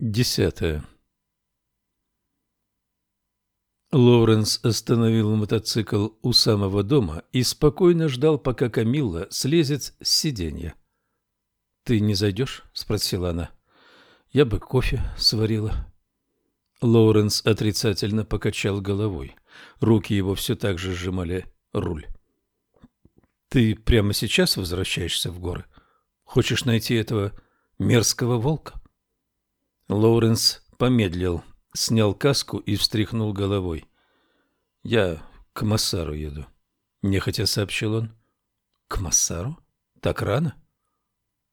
Десятое. Лоуренс остановил мотоцикл у самого дома и спокойно ждал, пока Камилла слезет с сиденья. «Ты не зайдешь?» — спросила она. «Я бы кофе сварила». Лоуренс отрицательно покачал головой. Руки его все так же сжимали руль. «Ты прямо сейчас возвращаешься в горы? Хочешь найти этого мерзкого волка?» Лоуренс помедлил, снял каску и встряхнул головой. «Я к Массару еду», — нехотя сообщил он. «К Массару? Так рано?»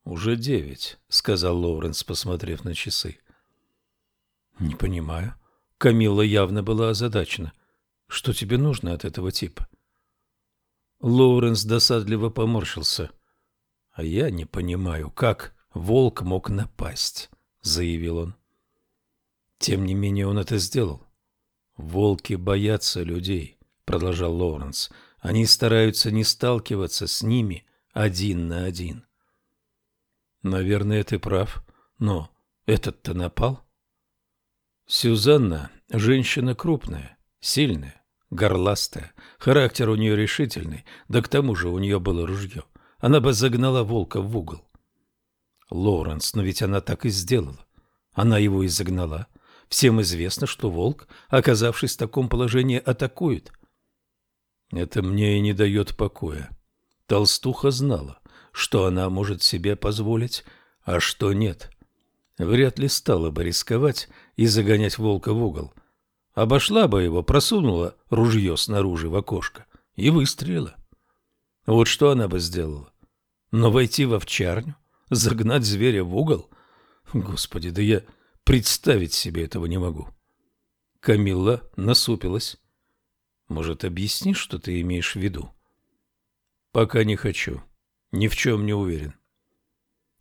«Уже девять», — сказал Лоуренс, посмотрев на часы. «Не понимаю». Камилла явно была озадачена. «Что тебе нужно от этого типа?» Лоуренс досадливо поморщился. «А я не понимаю, как волк мог напасть» заявил он. Тем не менее он это сделал. Волки боятся людей, продолжал Лоуренс. Они стараются не сталкиваться с ними один на один. Наверное, ты прав, но этот-то напал. Сюзанна женщина крупная, сильная, горластая, характер у нее решительный, да к тому же у нее было ружье. Она бы загнала волка в угол. Лоуренс, но ведь она так и сделала. Она его изогнала. Всем известно, что волк, оказавшись в таком положении, атакует. Это мне и не дает покоя. Толстуха знала, что она может себе позволить, а что нет. Вряд ли стала бы рисковать и загонять волка в угол. Обошла бы его, просунула ружье снаружи в окошко и выстрелила. Вот что она бы сделала. Но войти в овчарню — Загнать зверя в угол? Господи, да я представить себе этого не могу. Камилла насупилась. Может, объяснишь, что ты имеешь в виду? Пока не хочу. Ни в чем не уверен.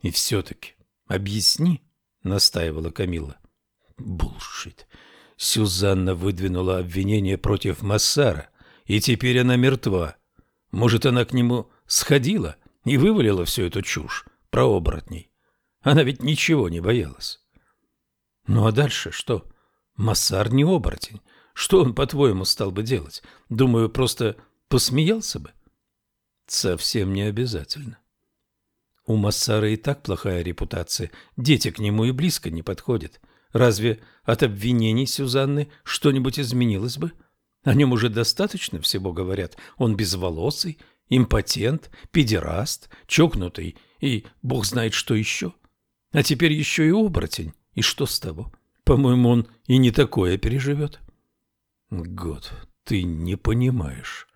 И все-таки объясни, настаивала Камилла. Булшит. Сюзанна выдвинула обвинение против Массара, и теперь она мертва. Может, она к нему сходила и вывалила всю эту чушь? Про оборотней. Она ведь ничего не боялась. Ну а дальше что? Массар не оборотень. Что он, по-твоему, стал бы делать? Думаю, просто посмеялся бы? Совсем не обязательно. У Массара и так плохая репутация. Дети к нему и близко не подходят. Разве от обвинений Сюзанны что-нибудь изменилось бы? О нем уже достаточно всего говорят. Он безволосый, импотент, педераст, чокнутый и бог знает что еще. А теперь еще и оборотень. И что с того? По-моему, он и не такое переживет. Год, ты не понимаешь.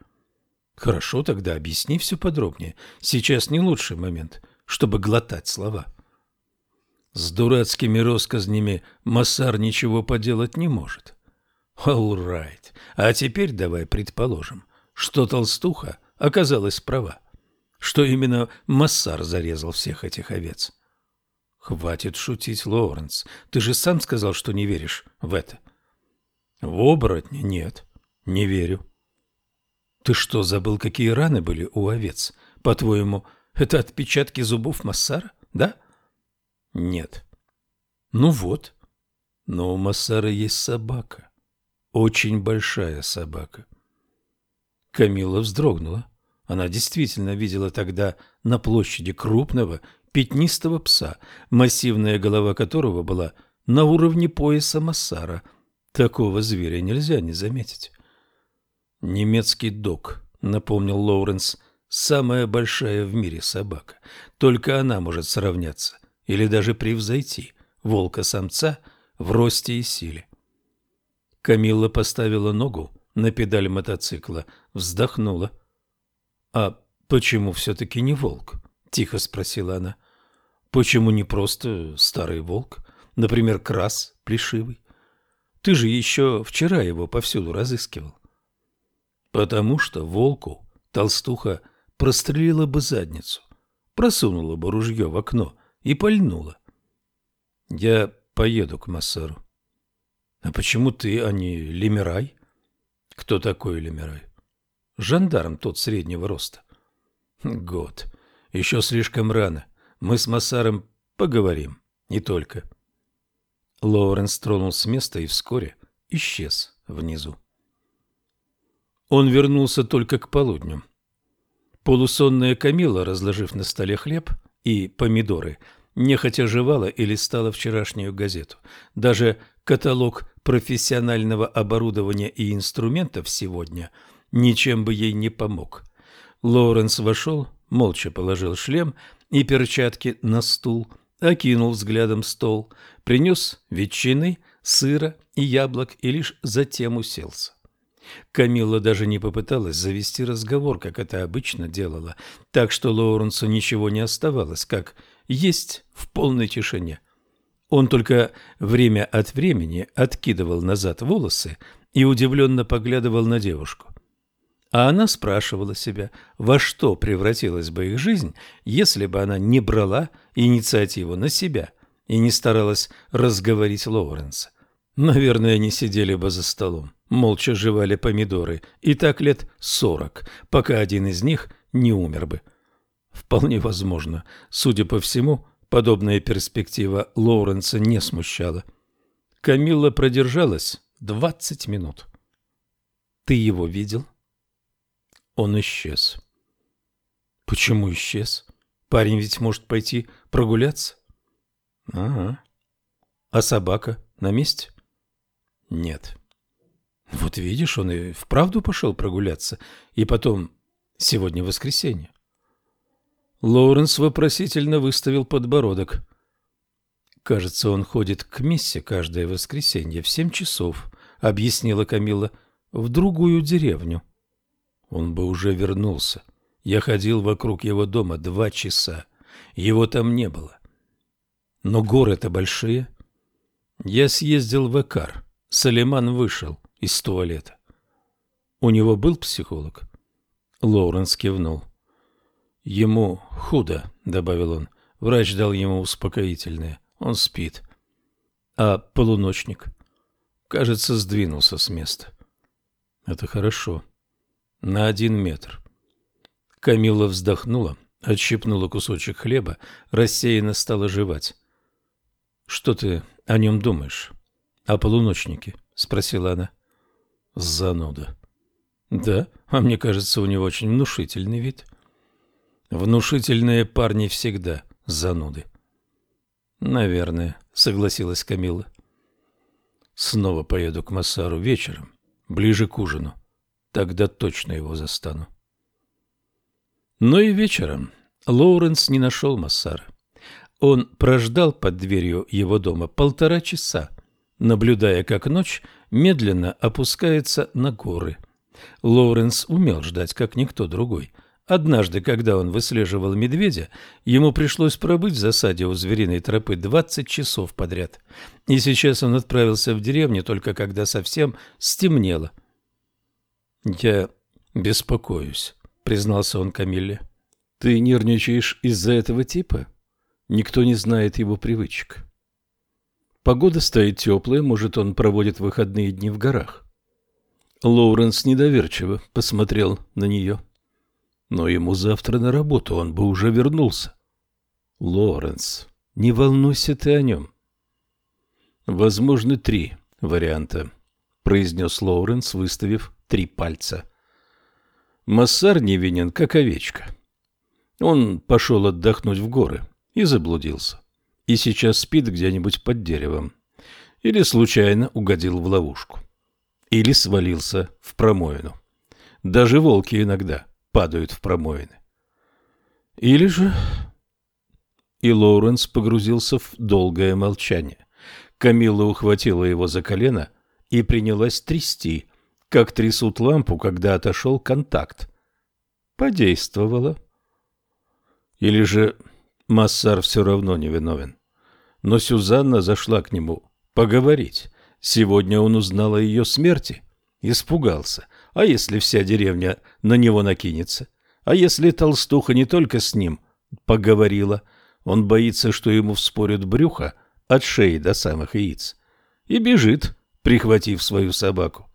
Хорошо, тогда объясни все подробнее. Сейчас не лучший момент, чтобы глотать слова. С дурацкими россказнями Массар ничего поделать не может. All right. А теперь давай предположим, что толстуха оказалась права что именно Массар зарезал всех этих овец. Хватит шутить, Лоуренс. Ты же сам сказал, что не веришь в это. В оборотне нет, не верю. Ты что, забыл, какие раны были у овец? По-твоему, это отпечатки зубов Массара, да? Нет. Ну вот. Но у Массара есть собака. Очень большая собака. Камила вздрогнула. Она действительно видела тогда на площади крупного пятнистого пса, массивная голова которого была на уровне пояса Массара. Такого зверя нельзя не заметить. «Немецкий дог», — напомнил Лоуренс, — «самая большая в мире собака. Только она может сравняться или даже превзойти волка-самца в росте и силе». Камилла поставила ногу на педаль мотоцикла, вздохнула. «А почему все-таки не волк?» – тихо спросила она. «Почему не просто старый волк? Например, крас плешивый? Ты же еще вчера его повсюду разыскивал». «Потому что волку толстуха прострелила бы задницу, просунула бы ружье в окно и пальнула. Я поеду к Массару. А почему ты, а не Лемирай? Кто такой Лемирай? Жандарм тот среднего роста. Год. Еще слишком рано. Мы с Массаром поговорим. Не только. Лоуренс тронул с места и вскоре исчез внизу. Он вернулся только к полудню. Полусонная Камила, разложив на столе хлеб и помидоры, нехотя жевала и листала вчерашнюю газету. Даже каталог профессионального оборудования и инструментов сегодня ничем бы ей не помог. Лоуренс вошел, молча положил шлем и перчатки на стул, окинул взглядом стол, принес ветчины, сыра и яблок и лишь затем уселся. Камилла даже не попыталась завести разговор, как это обычно делала, так что Лоуренсу ничего не оставалось, как есть в полной тишине. Он только время от времени откидывал назад волосы и удивленно поглядывал на девушку. А она спрашивала себя, во что превратилась бы их жизнь, если бы она не брала инициативу на себя и не старалась разговорить Лоуренса. Наверное, они сидели бы за столом, молча жевали помидоры, и так лет сорок, пока один из них не умер бы. Вполне возможно. Судя по всему, подобная перспектива Лоуренса не смущала. Камилла продержалась двадцать минут. «Ты его видел?» Он исчез. Почему исчез? Парень ведь может пойти прогуляться. Ага. А собака на месте? Нет. Вот видишь, он и вправду пошел прогуляться. И потом, сегодня воскресенье. Лоуренс вопросительно выставил подбородок. «Кажется, он ходит к Миссе каждое воскресенье в семь часов», — объяснила Камила, — «в другую деревню» он бы уже вернулся. Я ходил вокруг его дома два часа. Его там не было. Но горы-то большие. Я съездил в Экар. Салиман вышел из туалета. У него был психолог? Лоуренс кивнул. Ему худо, добавил он. Врач дал ему успокоительное. Он спит. А полуночник? Кажется, сдвинулся с места. Это хорошо на один метр. Камила вздохнула, отщипнула кусочек хлеба, рассеянно стала жевать. — Что ты о нем думаешь? — О полуночнике? — спросила она. — Зануда. — Да, а мне кажется, у него очень внушительный вид. — Внушительные парни всегда зануды. — Наверное, — согласилась Камила. — Снова поеду к Массару вечером, ближе к ужину. Тогда точно его застану. Но и вечером Лоуренс не нашел Массара. Он прождал под дверью его дома полтора часа, наблюдая, как ночь медленно опускается на горы. Лоуренс умел ждать, как никто другой. Однажды, когда он выслеживал медведя, ему пришлось пробыть в засаде у звериной тропы 20 часов подряд. И сейчас он отправился в деревню только когда совсем стемнело. «Я беспокоюсь», — признался он Камилле. «Ты нервничаешь из-за этого типа? Никто не знает его привычек. Погода стоит теплая, может, он проводит выходные дни в горах». Лоуренс недоверчиво посмотрел на нее. «Но ему завтра на работу, он бы уже вернулся». «Лоуренс, не волнуйся ты о нем». «Возможны три варианта», — произнес Лоуренс, выставив три пальца. Массар невинен, как овечка. Он пошел отдохнуть в горы и заблудился. И сейчас спит где-нибудь под деревом. Или случайно угодил в ловушку. Или свалился в промоину. Даже волки иногда падают в промоины. Или же... И Лоуренс погрузился в долгое молчание. Камила ухватила его за колено и принялась трясти, как трясут лампу, когда отошел контакт. Подействовало. Или же Массар все равно не виновен. Но Сюзанна зашла к нему поговорить. Сегодня он узнал о ее смерти. Испугался. А если вся деревня на него накинется? А если толстуха не только с ним поговорила, он боится, что ему вспорят брюхо от шеи до самых яиц. И бежит, прихватив свою собаку.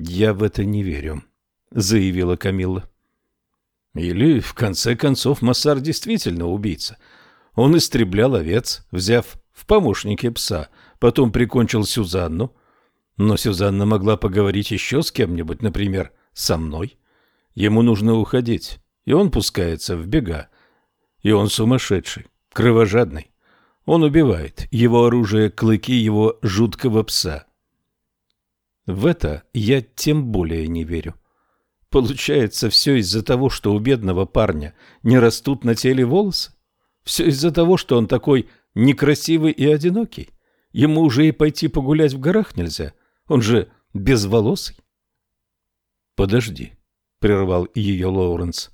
«Я в это не верю», — заявила Камилла. «Или, в конце концов, Массар действительно убийца. Он истреблял овец, взяв в помощнике пса, потом прикончил Сюзанну. Но Сюзанна могла поговорить еще с кем-нибудь, например, со мной. Ему нужно уходить, и он пускается в бега. И он сумасшедший, кровожадный. Он убивает. Его оружие – клыки его жуткого пса. В это я тем более не верю. Получается, все из-за того, что у бедного парня не растут на теле волосы? Все из-за того, что он такой некрасивый и одинокий? Ему уже и пойти погулять в горах нельзя. Он же безволосый. Подожди, прервал ее Лоуренс.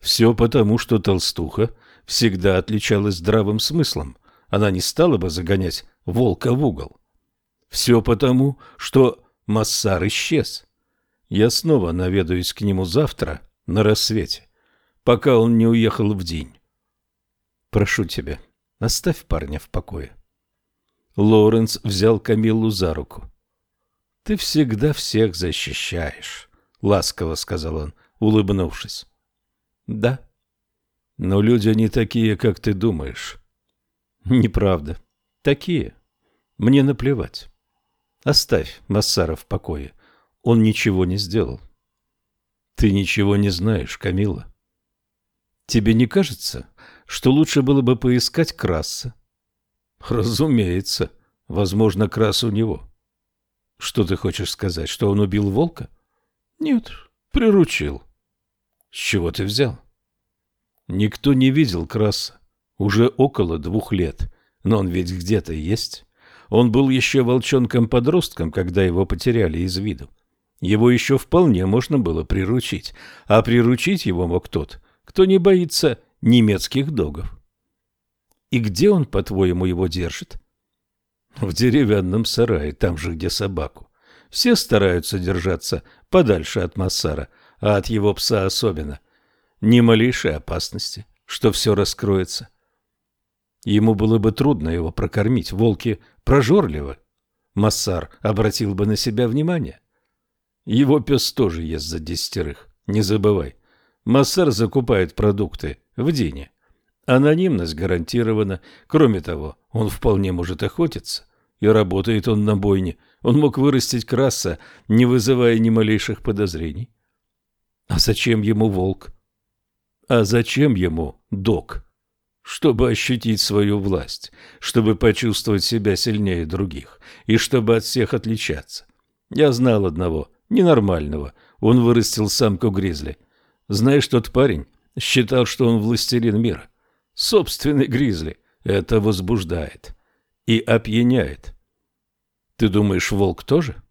Все потому, что толстуха всегда отличалась здравым смыслом. Она не стала бы загонять волка в угол. Все потому, что Массар исчез. Я снова наведаюсь к нему завтра на рассвете, пока он не уехал в день. Прошу тебя, оставь парня в покое. Лоуренс взял Камиллу за руку. Ты всегда всех защищаешь, ласково сказал он, улыбнувшись. Да. Но люди не такие, как ты думаешь. Неправда. Такие. Мне наплевать. Оставь Массара в покое. Он ничего не сделал. Ты ничего не знаешь, Камила. Тебе не кажется, что лучше было бы поискать Краса? Разумеется. Возможно, Крас у него. Что ты хочешь сказать, что он убил волка? Нет, приручил. С чего ты взял? Никто не видел Краса. Уже около двух лет. Но он ведь где-то есть. Он был еще волчонком-подростком, когда его потеряли из виду. Его еще вполне можно было приручить, а приручить его мог тот, кто не боится немецких догов. И где он, по-твоему, его держит? В деревянном сарае, там же, где собаку. Все стараются держаться подальше от Массара, а от его пса особенно. Ни малейшей опасности, что все раскроется. Ему было бы трудно его прокормить, волки прожорливы. Массар обратил бы на себя внимание. Его пес тоже ест за десятерых, не забывай. Массар закупает продукты в Дине. Анонимность гарантирована. Кроме того, он вполне может охотиться. И работает он на бойне. Он мог вырастить краса, не вызывая ни малейших подозрений. А зачем ему волк? А зачем ему док? Чтобы ощутить свою власть, чтобы почувствовать себя сильнее других и чтобы от всех отличаться. Я знал одного, ненормального, он вырастил самку гризли. Знаешь, тот парень считал, что он властелин мира. Собственный гризли. Это возбуждает и опьяняет. Ты думаешь, волк тоже?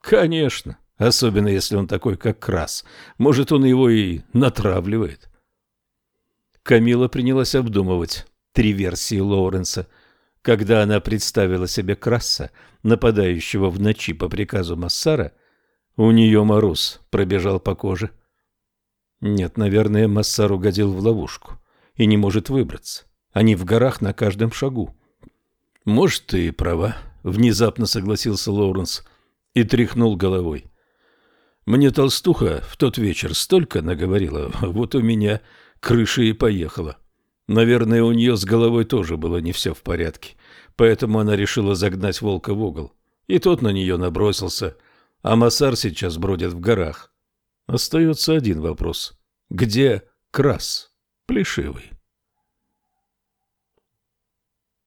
Конечно, особенно если он такой, как Крас. Может, он его и натравливает. Камила принялась обдумывать три версии Лоуренса. Когда она представила себе Краса, нападающего в ночи по приказу Массара, у нее мороз пробежал по коже. Нет, наверное, Массар угодил в ловушку и не может выбраться. Они в горах на каждом шагу. Может, ты и права, внезапно согласился Лоуренс и тряхнул головой. Мне толстуха в тот вечер столько наговорила, вот у меня крыша и поехала. Наверное, у нее с головой тоже было не все в порядке, поэтому она решила загнать волка в угол. И тот на нее набросился, а Масар сейчас бродит в горах. Остается один вопрос. Где Крас, плешивый?